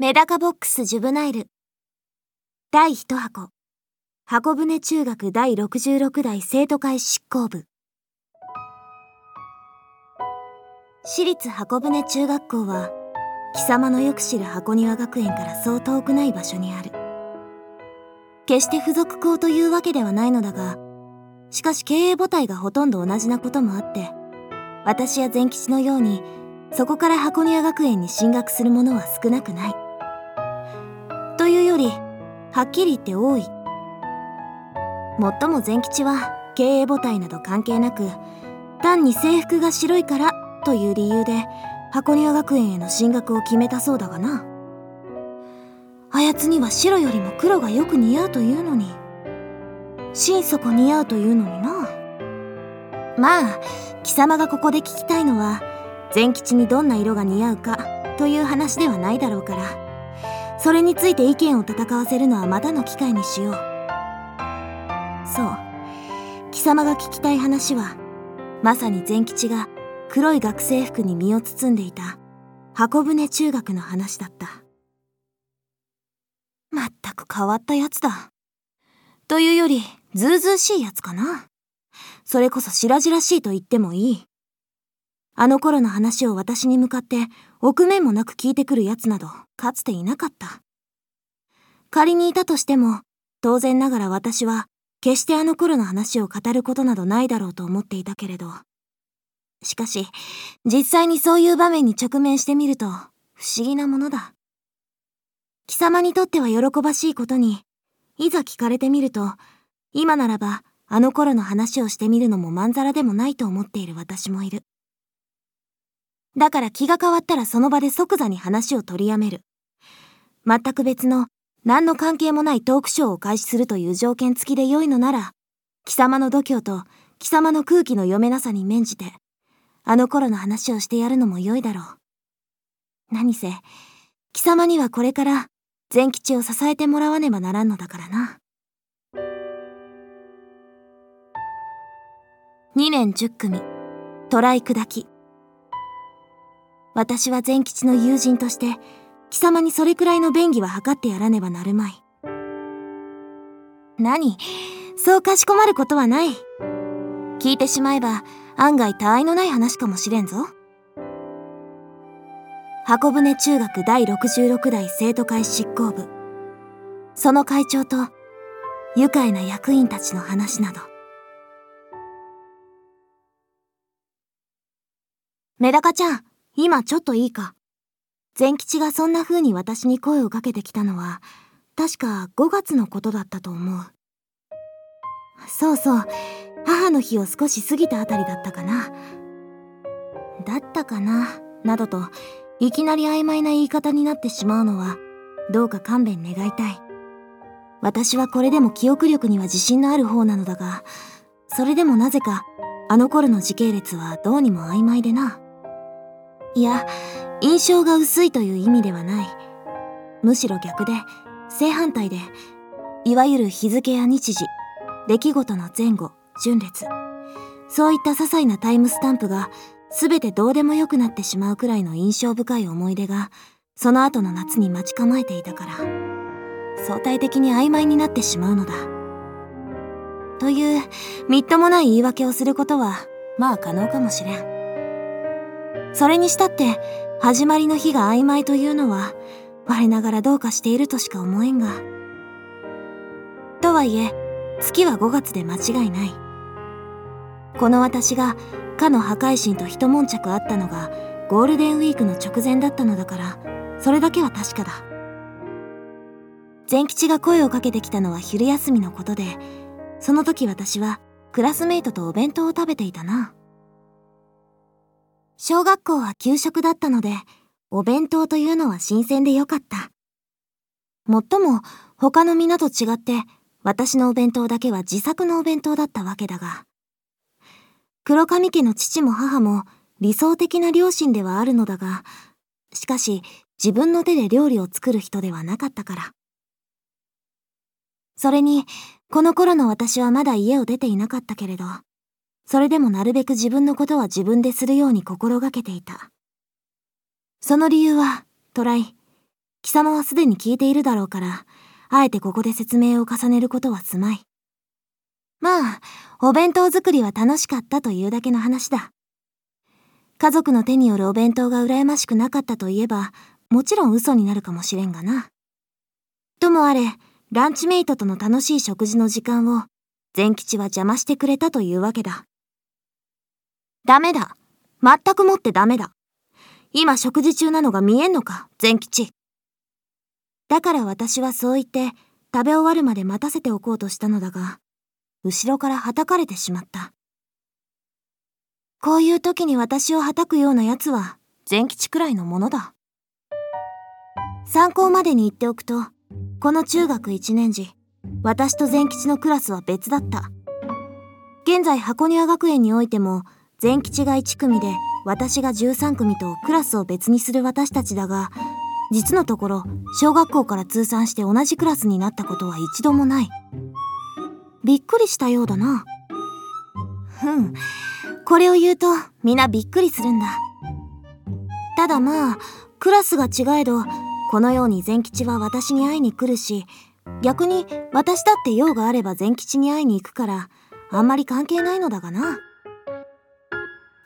メダカボックスジュブナイル。第一箱。箱舟中学第66代生徒会執行部。私立箱舟中学校は貴様のよく知る箱庭学園からそう遠くない場所にある。決して付属校というわけではないのだがしかし経営母体がほとんど同じなこともあって私や善吉のようにそこから箱庭学園に進学する者は少なくない。いうよりはっきり言って多い。もっとも善吉は経営母体など関係なく単に制服が白いからという理由で箱庭学園への進学を決めたそうだがな。あやつには白よりも黒がよく似合うというのに。心底似合うというのにな。まあ貴様がここで聞きたいのは善吉にどんな色が似合うかという話ではないだろうから。それについて意見を戦わせるのはまたの機会にしよう。そう。貴様が聞きたい話はまさに善吉が黒い学生服に身を包んでいた箱舟中学の話だった。まったく変わったやつだ。というよりずうずうしいやつかな。それこそ白々しいと言ってもいい。あの頃の話を私に向かって臆面もなく聞いてくる奴など。かつていなかった。仮にいたとしても当然ながら私は決してあの頃の話を語ることなどないだろうと思っていたけれど。しかし実際にそういう場面に直面してみると不思議なものだ。貴様にとっては喜ばしいことにいざ聞かれてみると今ならばあの頃の話をしてみるのもまんざらでもないと思っている私もいる。だから気が変わったらその場で即座に話を取りやめる。全く別の何の関係もないトークショーを開始するという条件付きで良いのなら、貴様の度胸と貴様の空気の読めなさに免じて、あの頃の話をしてやるのも良いだろう。何せ、貴様にはこれから善吉を支えてもらわねばならんのだからな。2年10組、トライ砕き。私は善吉の友人として、貴様にそれくらいの便宜は図ってやらねばなるまい。何？そうかしこまることはない。聞いてしまえば、案外他愛のない話かもしれんぞ。箱舟中学第66代生徒会執行部。その会長と、愉快な役員たちの話など。メダカちゃん、今ちょっといいか？善吉がそんな風に私に声をかけてきたのは、確か5月のことだったと思う。そうそう、母の日を少し過ぎたあたりだったかな。だったかな、などと、いきなり曖昧な言い方になってしまうのは、どうか勘弁願いたい。私はこれでも記憶力には自信のある方なのだが、それでもなぜか、あの頃の時系列はどうにも曖昧でな。いや、印象が薄いという意味ではない。むしろ逆で、正反対で、いわゆる日付や日時、出来事の前後、順列。そういった些細なタイムスタンプが、全てどうでもよくなってしまうくらいの印象深い思い出が、その後の夏に待ち構えていたから、相対的に曖昧になってしまうのだ。という、みっともない言い訳をすることは、まあ可能かもしれん。それにしたって、始まりの日が曖昧というのは、我ながらどうかしているとしか思えんが。とはいえ、月は5月で間違いない。この私が、かの破壊神と一悶着あったのが、ゴールデンウィークの直前だったのだから、それだけは確かだ。善吉が声をかけてきたのは昼休みのことで、その時私はクラスメイトとお弁当を食べていたな。小学校は給食だったので、お弁当というのは新鮮でよかった。もっとも、他の皆と違って、私のお弁当だけは自作のお弁当だったわけだが。黒髪家の父も母も理想的な両親ではあるのだが、しかし自分の手で料理を作る人ではなかったから。それに、この頃の私はまだ家を出ていなかったけれど、それでもなるべく自分のことは自分でするように心がけていた。その理由は、トライ、貴様はすでに聞いているだろうから、あえてここで説明を重ねることはすまい。まあ、お弁当作りは楽しかったというだけの話だ。家族の手によるお弁当が羨ましくなかったといえば、もちろん嘘になるかもしれんがな。ともあれ、ランチメイトとの楽しい食事の時間を、善吉は邪魔してくれたというわけだ。ダメだ。全くもってダメだ。今食事中なのが見えんのか、善吉。だから私はそう言って、食べ終わるまで待たせておこうとしたのだが、後ろから叩かれてしまった。こういう時に私を叩くような奴は、善吉くらいのものだ。参考までに言っておくと、この中学1年時、私と善吉のクラスは別だった。現在箱庭学園においても、善吉が1組で、私が13組とクラスを別にする私たちだが、実のところ、小学校から通算して同じクラスになったことは一度もない。びっくりしたようだな。ふん。これを言うと皆びっくりするんだ。ただまあ、クラスが違えど、このように善吉は私に会いに来るし、逆に私だって用があれば善吉に会いに行くから、あんまり関係ないのだがな。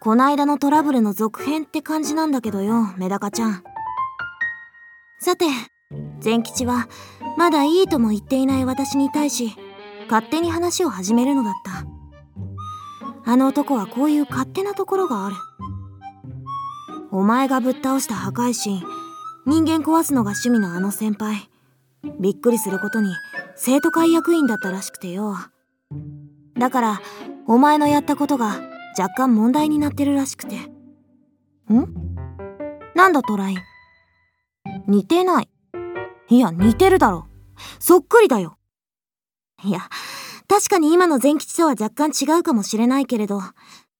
こないだのトラブルの続編って感じなんだけどよ、メダカちゃん。さて、善吉は、まだいいとも言っていない私に対し、勝手に話を始めるのだった。あの男はこういう勝手なところがある。お前がぶっ倒した破壊神、人間壊すのが趣味のあの先輩。びっくりすることに、生徒会役員だったらしくてよ。だから、お前のやったことが若干問題になってるらしくて。ん？なんだトライ似てない。いや、似てるだろ。そっくりだよ。いや、確かに今の善吉とは若干違うかもしれないけれど、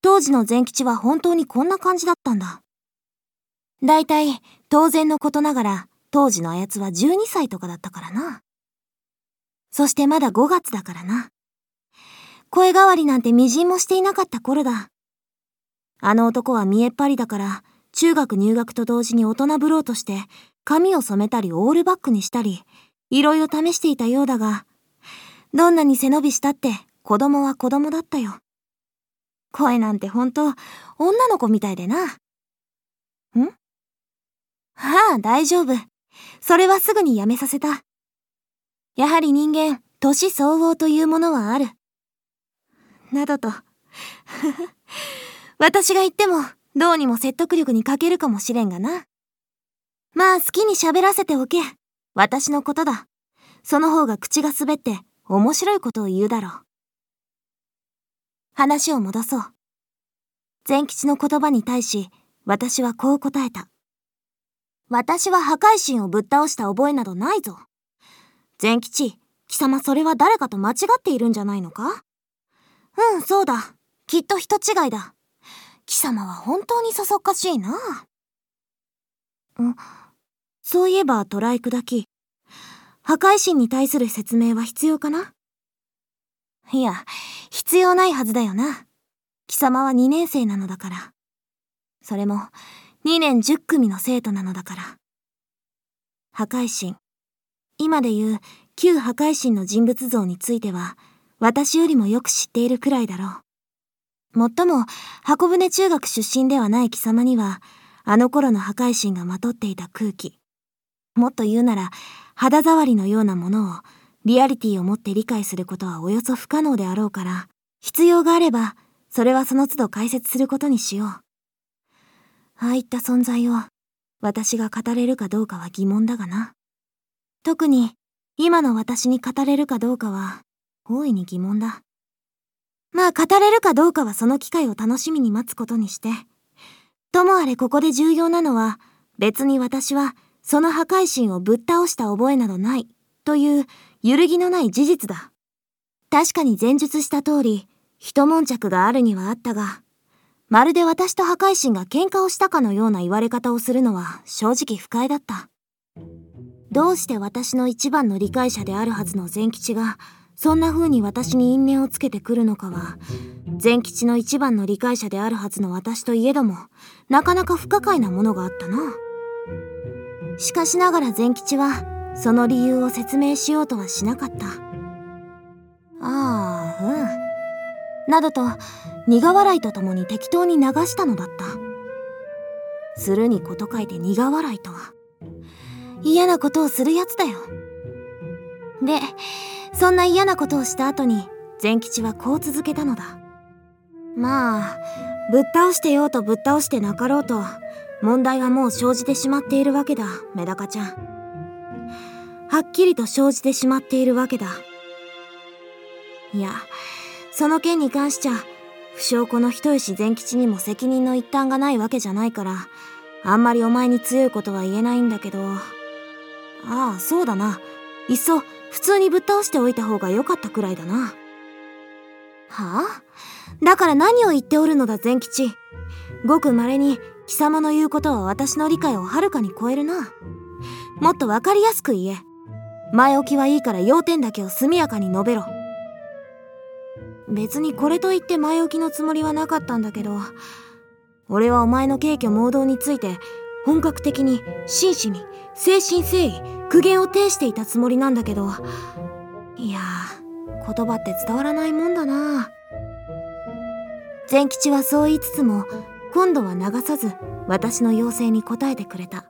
当時の善吉は本当にこんな感じだったんだ。だいたい、当然のことながら、当時のあやつは12歳とかだったからな。そしてまだ5月だからな。声変わりなんて微塵もしていなかった頃だ。あの男は見えっ張りだから、中学入学と同時に大人ぶろうとして、髪を染めたりオールバックにしたり、いろいろ試していたようだが、どんなに背伸びしたって子供は子供だったよ。声なんてほんと女の子みたいでな。ん？はあ、大丈夫。それはすぐにやめさせた。やはり人間、年相応というものはある。などと。私が言っても、どうにも説得力に欠けるかもしれんがな。まあ好きに喋らせておけ。私のことだ。その方が口が滑って面白いことを言うだろう。話を戻そう。善吉の言葉に対し、私はこう答えた。私は破壊神をぶっ倒した覚えなどないぞ。善吉、貴様それは誰かと間違っているんじゃないのか？うん、そうだ。きっと人違いだ。貴様は本当にそそっかしいな。んそういえばトライ砕き、破壊神に対する説明は必要かな？いや、必要ないはずだよな。貴様は2年生なのだから。それも、2年10組の生徒なのだから。破壊神。今で言う、旧破壊神の人物像については、私よりもよく知っているくらいだろう。もっとも、箱舟中学出身ではない貴様には、あの頃の破壊神がまとっていた空気。もっと言うなら、肌触りのようなものをリアリティを持って理解することはおよそ不可能であろうから、必要があれば、それはその都度解説することにしよう。ああいった存在を、私が語れるかどうかは疑問だがな。特に、今の私に語れるかどうかは、大いに疑問だ。まあ、語れるかどうかはその機会を楽しみに待つことにして。ともあれここで重要なのは、別に私はその破壊神をぶっ倒した覚えなどないという揺るぎのない事実だ。確かに前述した通り、一悶着があるにはあったが、まるで私と破壊神が喧嘩をしたかのような言われ方をするのは正直不快だった。どうして私の一番の理解者であるはずの善吉が、そんな風に私に因縁をつけてくるのかは、善吉の一番の理解者であるはずの私といえども、なかなか不可解なものがあったな。しかしながら善吉はその理由を説明しようとはしなかった。ああうん。などと苦笑いとともに適当に流したのだった。するにこと書いて苦笑いとは。嫌なことをするやつだよ。でそんな嫌なことをした後に善吉はこう続けたのだ。まあぶっ倒してようとぶっ倒してなかろうと問題はもう生じてしまっているわけだメダカちゃん。はっきりと生じてしまっているわけだ。いやその件に関しちゃ不祥子の人吉善吉にも責任の一端がないわけじゃないからあんまりお前に強いことは言えないんだけど。ああそうだな。いっそ普通にぶっ倒しておいた方が良かったくらいだな。はあ？だから何を言っておるのだ善吉。ごく稀に貴様の言うことは私の理解をはるかに超えるな。もっと分かりやすく言え。前置きはいいから要点だけを速やかに述べろ。別にこれといって前置きのつもりはなかったんだけど。俺はお前の軽挙盲導について本格的に真摯に誠心誠意苦言を呈していたつもりなんだけど。いや言葉って伝わらないもんだな。善吉はそう言いつつも今度は流さず私の要請に応えてくれた。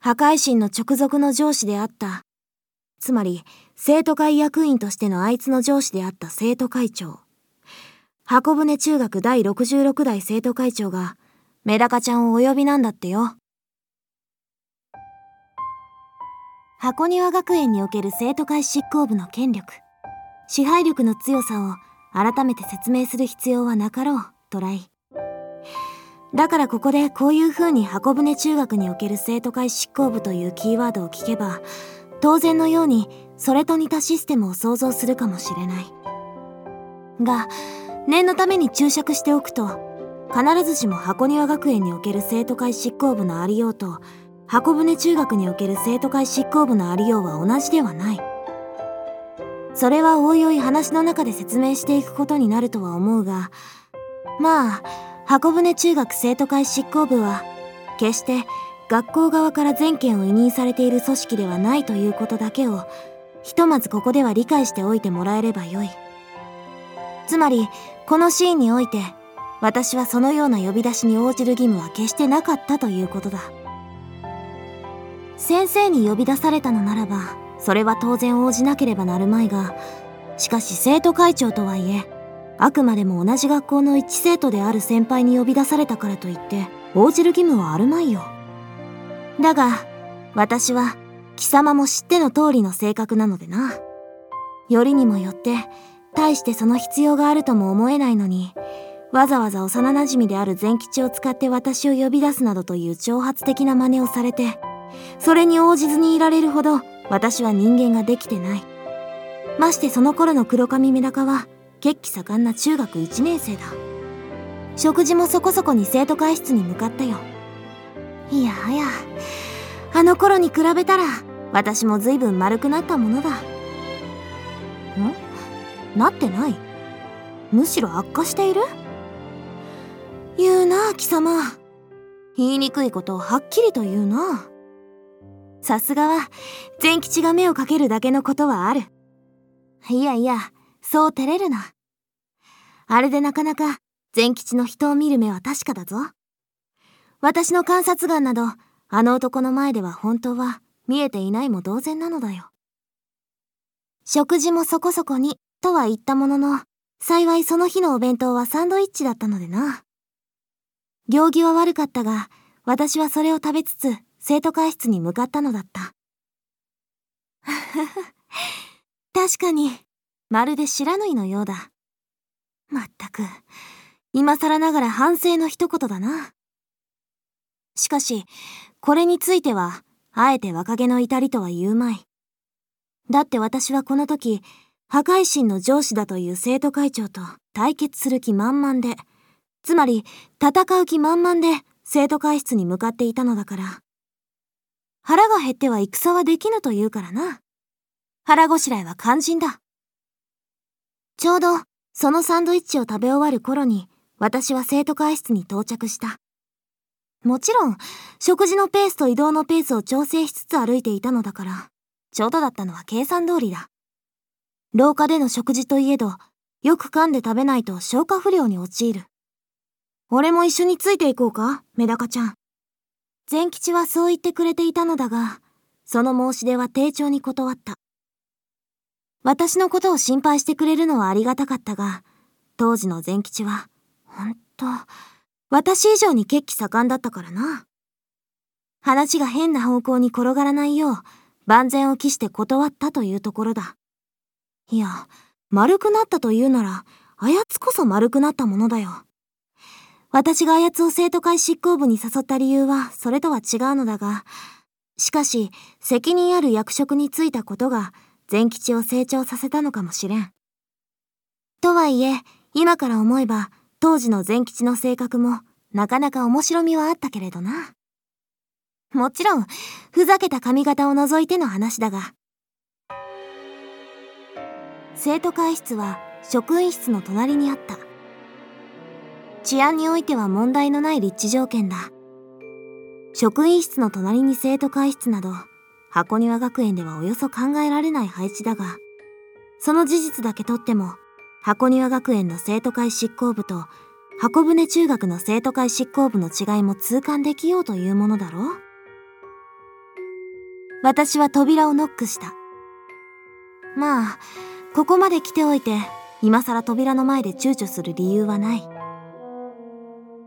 破壊神の直属の上司であった。つまり生徒会役員としてのあいつの上司であった生徒会長。箱舟中学第66代生徒会長がメダカちゃんをお呼びなんだってよ。箱庭学園における生徒会執行部の権力。支配力の強さを改めて説明する必要はなかろう。トライ。だからここでこういう風に箱舟中学における生徒会執行部というキーワードを聞けば当然のようにそれと似たシステムを想像するかもしれない。が念のために注釈しておくと必ずしも箱庭学園における生徒会執行部のありようと箱舟中学における生徒会執行部のありようは同じではない。それはおいおい話の中で説明していくことになるとは思うがまあ箱舟中学生徒会執行部は決して学校側から全権を委任されている組織ではないということだけをひとまずここでは理解しておいてもらえればよい。つまりこのシーンにおいて私はそのような呼び出しに応じる義務は決してなかったということだ。先生に呼び出されたのならばそれは当然応じなければなるまいがしかし生徒会長とはいえあくまでも同じ学校の一生徒である先輩に呼び出されたからといって応じる義務はあるまいよ。だが私は貴様も知っての通りの性格なのでな。よりにもよって大してその必要があるとも思えないのにわざわざ幼なじみである善吉を使って私を呼び出すなどという挑発的な真似をされてそれに応じずにいられるほど私は人間ができてない。ましてその頃の黒髪メダカは血気盛んな中学1年生だ。食事もそこそこに生徒会室に向かったよ。いやはや。あの頃に比べたら私も随分丸くなったものだ。ん？なってない？むしろ悪化している？言うな貴様。言いにくいことをはっきりと言うな。さすがは善吉が目をかけるだけのことはある。いやいやそう照れるな。あれでなかなか善吉の人を見る目は確かだぞ。私の観察眼などあの男の前では本当は見えていないも同然なのだよ。食事もそこそこにとは言ったものの幸いその日のお弁当はサンドイッチだったのでな。行儀は悪かったが私はそれを食べつつ生徒会室に向かったのだった。確かにまるで知らぬいのようだ。まったく今更ながら反省の一言だな。しかしこれについてはあえて若気の至りとは言うまい。だって私はこの時破壊神の上司だという生徒会長と対決する気満々で、つまり戦う気満々で生徒会室に向かっていたのだから。腹が減っては戦はできぬと言うからな。腹ごしらえは肝心だ。ちょうどそのサンドイッチを食べ終わる頃に私は生徒会室に到着した。もちろん、食事のペースと移動のペースを調整しつつ歩いていたのだから、ちょうどだったのは計算通りだ。廊下での食事といえど、よく噛んで食べないと消化不良に陥る。俺も一緒についていこうか、メダカちゃん。善吉はそう言ってくれていたのだが、その申し出は丁重に断った。私のことを心配してくれるのはありがたかったが、当時の善吉は、ほんと、私以上に血気盛んだったからな。話が変な方向に転がらないよう、万全を期して断ったというところだ。いや、丸くなったというなら、あやつこそ丸くなったものだよ。私があやつを生徒会執行部に誘った理由は、それとは違うのだが、しかし、責任ある役職に就いたことが、善吉を成長させたのかもしれん。とはいえ、今から思えば、当時の善吉の性格もなかなか面白みはあったけれどな。もちろん、ふざけた髪型を除いての話だが。生徒会室は職員室の隣にあった。治安においては問題のない立地条件だ。職員室の隣に生徒会室など、箱庭学園ではおよそ考えられない配置だが、その事実だけとっても、箱庭学園の生徒会執行部と箱舟中学の生徒会執行部の違いも痛感できようというものだろう？私は扉をノックした。まあ、ここまで来ておいて、今更扉の前で躊躇する理由はない。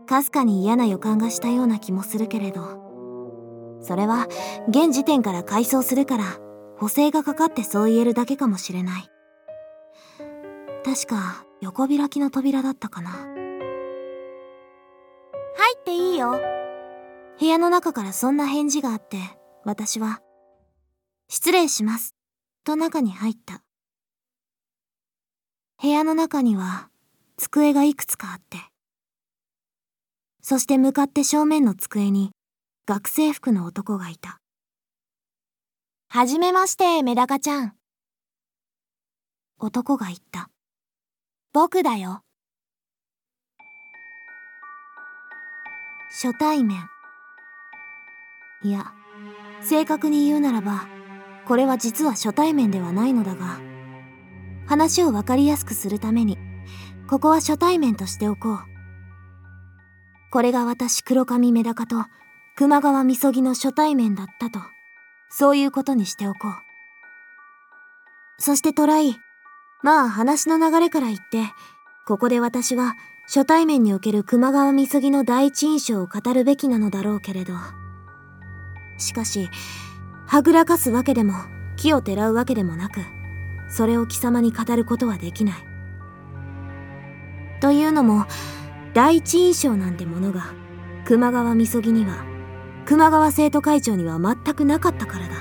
かすかに嫌な予感がしたような気もするけれど、それは現時点から改装するから補正がかかってそう言えるだけかもしれない。確か横開きの扉だったかな。入っていいよ。部屋の中からそんな返事があって私は「失礼します」と中に入った。部屋の中には机がいくつかあってそして向かって正面の机に学生服の男がいたはじめましてメダカちゃん男が言った僕だよ。初対面。いや、正確に言うならば、これは実は初対面ではないのだが、話をわかりやすくするために、ここは初対面としておこう。これが私黒髪メダカと熊川みそぎの初対面だったと、そういうことにしておこう。そしてトライ、まあ話の流れから言って、ここで私は初対面における熊川みそぎの第一印象を語るべきなのだろうけれど。しかし、はぐらかすわけでも、木をてらうわけでもなく、それを貴様に語ることはできない。というのも、第一印象なんてものが、熊川みそぎには、熊川生徒会長には全くなかったからだ。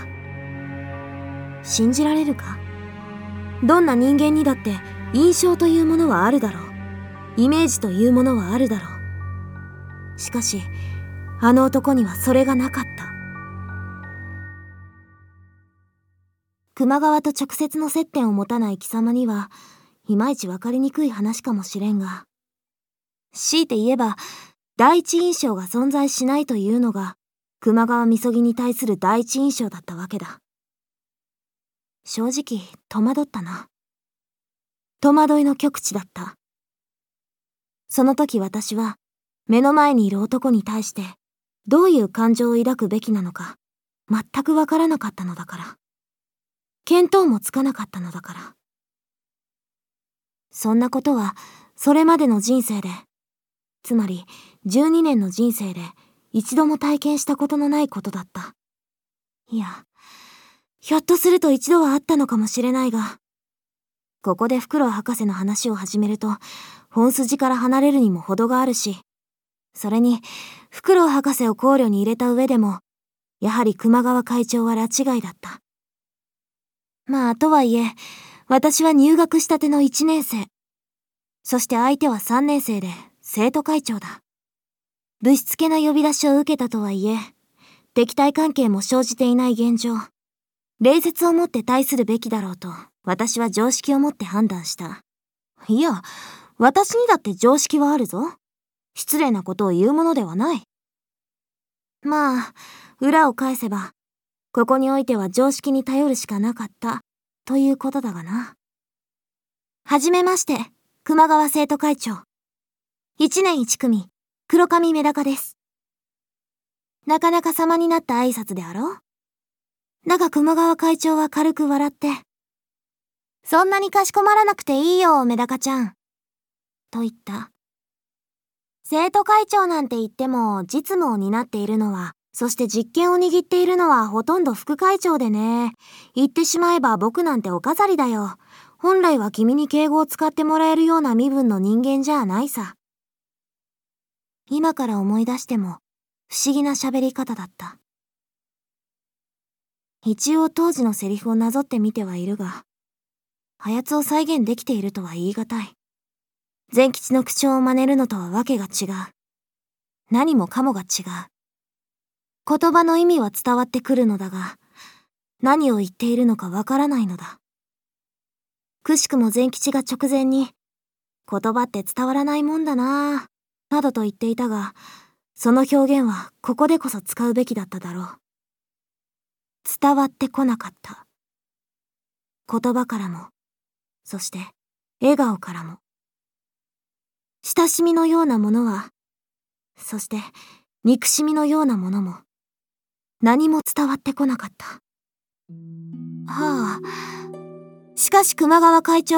信じられるか？どんな人間にだって印象というものはあるだろう。イメージというものはあるだろう。しかし、あの男にはそれがなかった。熊川と直接の接点を持たない貴様には、いまいちわかりにくい話かもしれんが、強いて言えば、第一印象が存在しないというのが、熊川みそぎに対する第一印象だったわけだ。正直戸惑ったな。戸惑いの極致だった。その時私は目の前にいる男に対してどういう感情を抱くべきなのか全くわからなかったのだから。見当もつかなかったのだから。そんなことはそれまでの人生で、つまり12年の人生で一度も体験したことのないことだった。いや、ひょっとすると一度はあったのかもしれないが、ここでフクロウ博士の話を始めると、本筋から離れるにも程があるし、それに、フクロウ博士を考慮に入れた上でも、やはり熊川会長は拉違いだった。まあ、とはいえ、私は入学したての1年生。そして相手は3年生で生徒会長だ。ぶしつけな呼び出しを受けたとはいえ、敵対関係も生じていない現状。礼節をもって対するべきだろうと、私は常識をもって判断した。いや、私にだって常識はあるぞ。失礼なことを言うものではない。まあ、裏を返せば、ここにおいては常識に頼るしかなかった、ということだがな。はじめまして、熊川生徒会長。一年一組、黒髪メダカです。なかなか様になった挨拶であろう？だが熊川会長は軽く笑って、そんなにかしこまらなくていいよ、メダカちゃん。と言った。生徒会長なんて言っても実務を担っているのは、そして実権を握っているのはほとんど副会長でね。言ってしまえば僕なんてお飾りだよ。本来は君に敬語を使ってもらえるような身分の人間じゃないさ。今から思い出しても不思議な喋り方だった。一応当時のセリフをなぞってみてはいるが、あやつを再現できているとは言い難い。善吉の口調を真似るのとはわけが違う。何もかもが違う。言葉の意味は伝わってくるのだが、何を言っているのかわからないのだ。くしくも善吉が直前に、言葉って伝わらないもんだなぁ、などと言っていたが、その表現はここでこそ使うべきだっただろう。伝わってこなかった。言葉からも、そして笑顔からも。親しみのようなものは、そして憎しみのようなものも、何も伝わってこなかった。はあ。しかし熊川会長、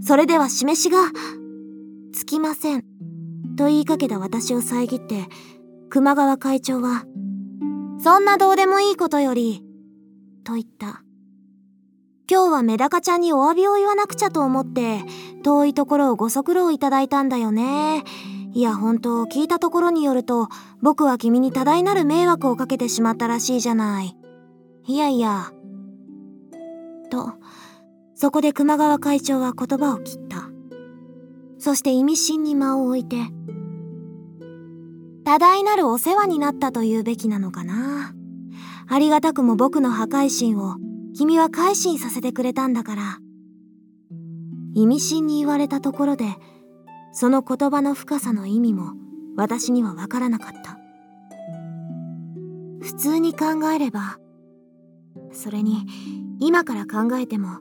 それでは示しが、つきません。と言いかけた私を遮って、熊川会長は、そんなどうでもいいことより、と言った。今日はメダカちゃんにお詫びを言わなくちゃと思って、遠いところをご足労いただいたんだよね。いや、本当聞いたところによると、僕は君に多大なる迷惑をかけてしまったらしいじゃない。いやいや。と、そこで熊川会長は言葉を切った。そして意味深に間を置いて、多大なるお世話になったと言うべきなのかな。ありがたくも僕の破壊心を君は改心させてくれたんだから。意味深に言われたところで、その言葉の深さの意味も私にはわからなかった。普通に考えれば、それに今から考えても、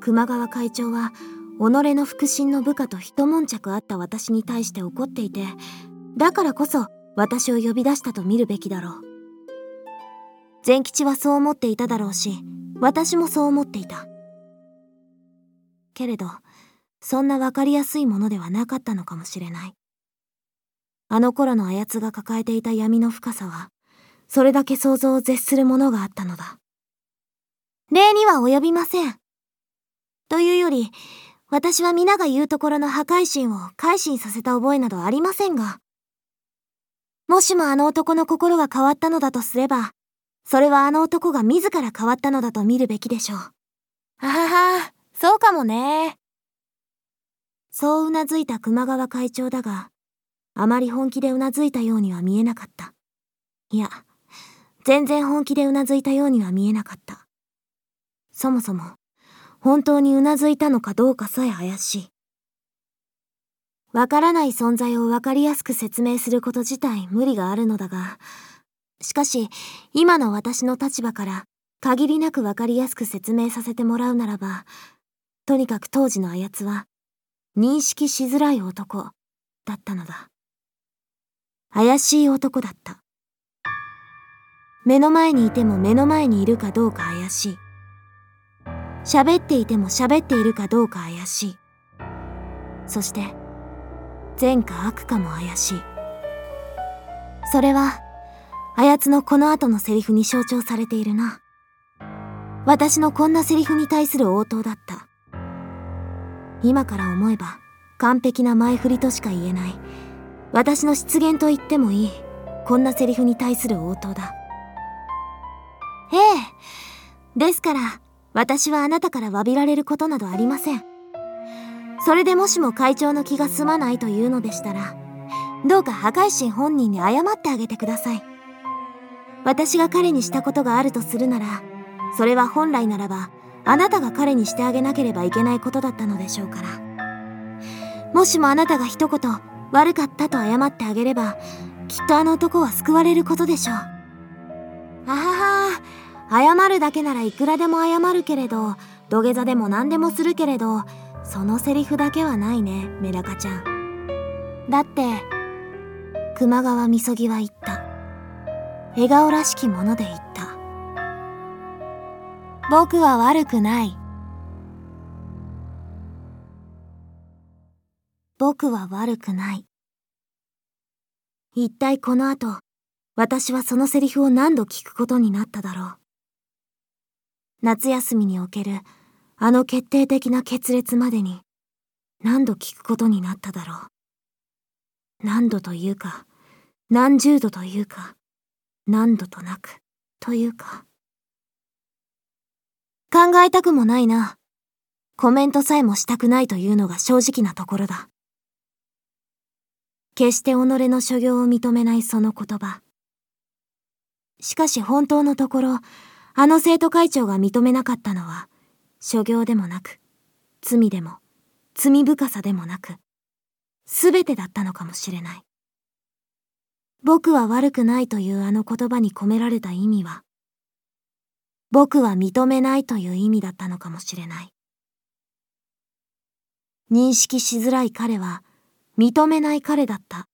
熊川会長は己の腹心の部下と一悶着あった私に対して怒っていて、だからこそ私を呼び出したと見るべきだろう。善吉はそう思っていただろうし、私もそう思っていた。けれど、そんなわかりやすいものではなかったのかもしれない。あの頃のあやつが抱えていた闇の深さは、それだけ想像を絶するものがあったのだ。礼には及びません。というより、私は皆が言うところの破壊心を改心させた覚えなどありませんが、もしもあの男の心が変わったのだとすれば、それはあの男が自ら変わったのだと見るべきでしょう。あはは、そうかもね。そううなずいた熊川会長だが、あまり本気でうなずいたようには見えなかった。いや、全然本気でうなずいたようには見えなかった。そもそも、本当にうなずいたのかどうかさえ怪しい。わからない存在をわかりやすく説明すること自体無理があるのだが、しかし、今の私の立場から限りなくわかりやすく説明させてもらうならば、とにかく当時のあやつは、認識しづらい男だったのだ。怪しい男だった。目の前にいても目の前にいるかどうか怪しい。喋っていても喋っているかどうか怪しい。そして、善か悪かも怪しい。それは、あやつのこの後のセリフに象徴されているな。私のこんなセリフに対する応答だった。今から思えば完璧な前振りとしか言えない。私の失言と言ってもいい。こんなセリフに対する応答だ。ええ。ですから、私はあなたから詫びられることなどありません。それでもしも会長の気が済まないというのでしたら、どうか破壊神本人に謝ってあげてください。私が彼にしたことがあるとするなら、それは本来ならば、あなたが彼にしてあげなければいけないことだったのでしょうから。もしもあなたが一言、悪かったと謝ってあげれば、きっとあの男は救われることでしょう。あはは謝るだけならいくらでも謝るけれど土下座でも何でもするけれどそのセリフだけはないねメダカちゃん。だって熊川みそぎは言った。笑顔らしきもので言った。僕は悪くない。僕は悪くない。一体この後私はそのセリフを何度聞くことになっただろう。夏休みにおけるあの決定的な決裂までに何度聞くことになっただろう。何度というか、何十度というか、何度となくというか。考えたくもないな。コメントさえもしたくないというのが正直なところだ。決して己の所業を認めないその言葉。しかし本当のところ、あの生徒会長が認めなかったのは、所業でもなく、罪でも、罪深さでもなく、すべてだったのかもしれない。僕は悪くないというあの言葉に込められた意味は、僕は認めないという意味だったのかもしれない。認識しづらい彼は、認めない彼だった。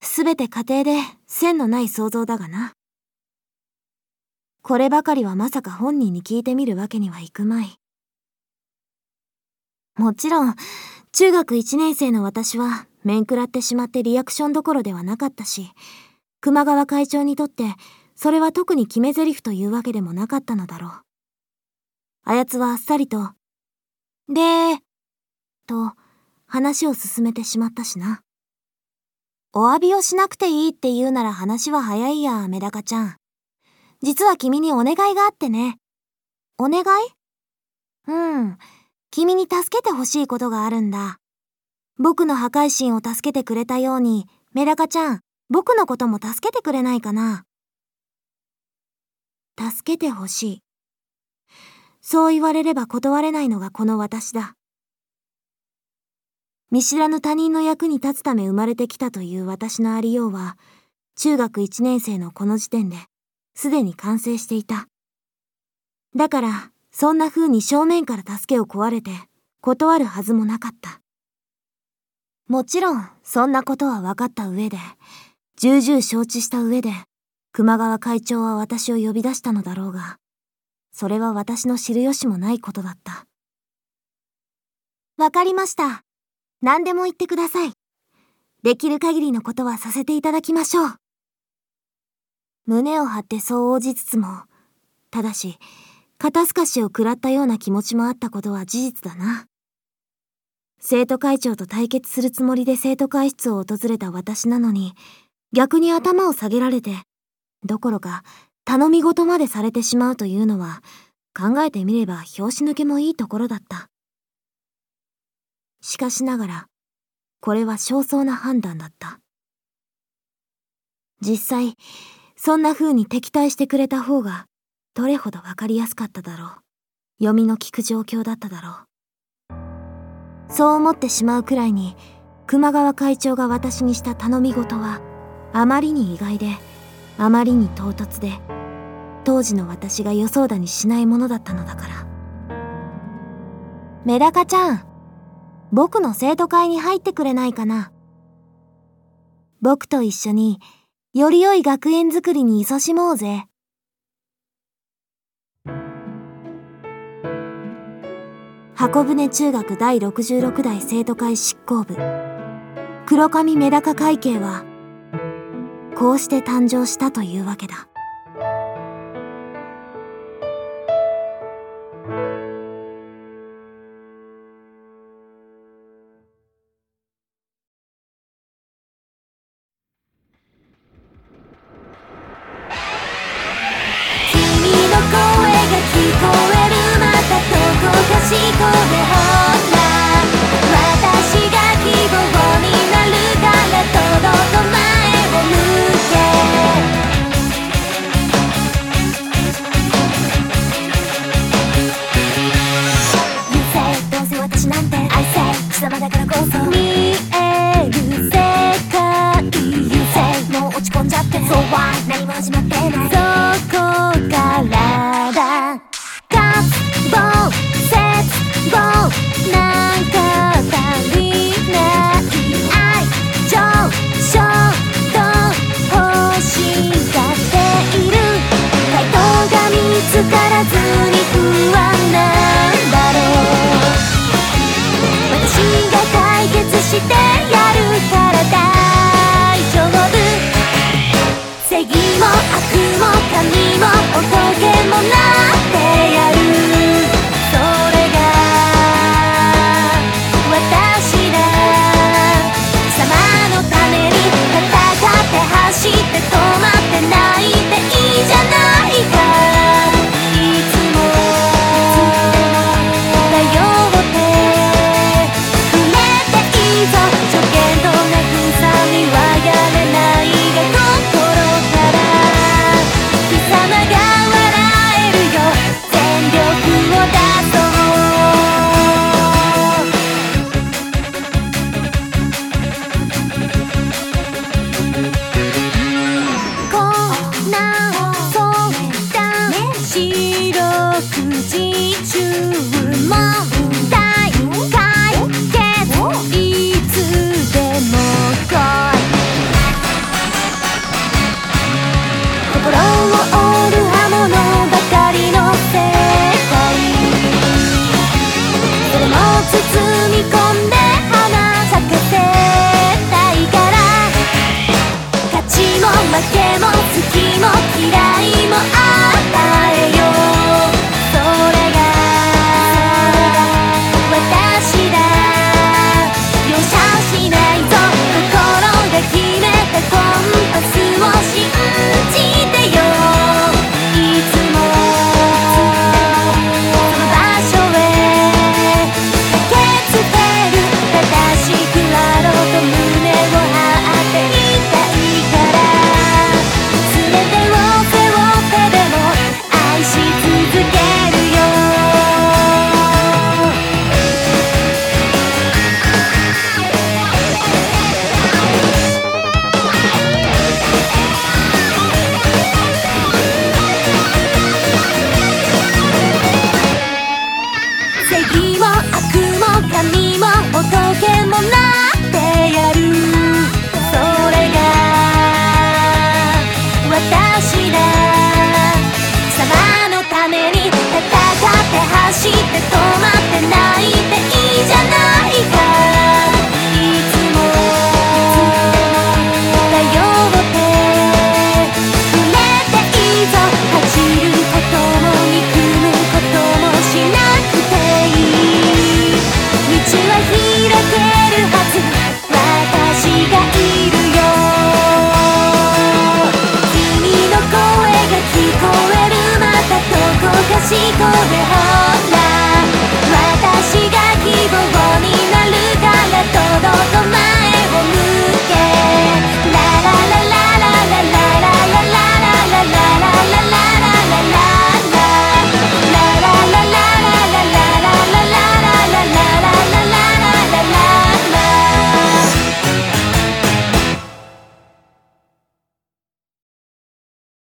すべて家庭で線のない想像だがな。こればかりはまさか本人に聞いてみるわけにはいくまい。もちろん、中学1年生の私は面食らってしまってリアクションどころではなかったし、熊川会長にとってそれは特に決め台詞というわけでもなかったのだろう。あやつはあっさりと、で、と話を進めてしまったしな。お詫びをしなくていいって言うなら話は早いや、メダカちゃん。実は君にお願いがあってね。お願い？うん。君に助けてほしいことがあるんだ。僕の破壊神を助けてくれたように、メダカちゃん、僕のことも助けてくれないかな。助けてほしい。そう言われれば断れないのがこの私だ。見知らぬ他人の役に立つため生まれてきたという私のありようは、中学1年生のこの時点ですでに完成していた。だから、そんな風に正面から助けを壊れて、断るはずもなかった。もちろん、そんなことは分かった上で、重々承知した上で、熊川会長は私を呼び出したのだろうが、それは私の知る由もないことだった。わかりました。何でも言ってください。できる限りのことはさせていただきましょう。胸を張ってそう応じつつも、ただし、肩透かしを食らったような気持ちもあったことは事実だな。生徒会長と対決するつもりで生徒会室を訪れた私なのに、逆に頭を下げられて、どころか頼み事までされてしまうというのは、考えてみれば拍子抜けもいいところだった。しかしながら、これは焦燥な判断だった。実際、そんな風に敵対してくれた方が、どれほどわかりやすかっただろう。読みの利く状況だっただろう。そう思ってしまうくらいに、熊川会長が私にした頼み事は、あまりに意外で、あまりに唐突で、当時の私が予想だにしないものだったのだから。メダカちゃん、僕の生徒会に入ってくれないかな。僕と一緒により良い学園づくりに勤しもうぜ。箱舟中学第66代生徒会執行部黒髪メダカ会計はこうして誕生したというわけだ。聞こえるまたどこかしこで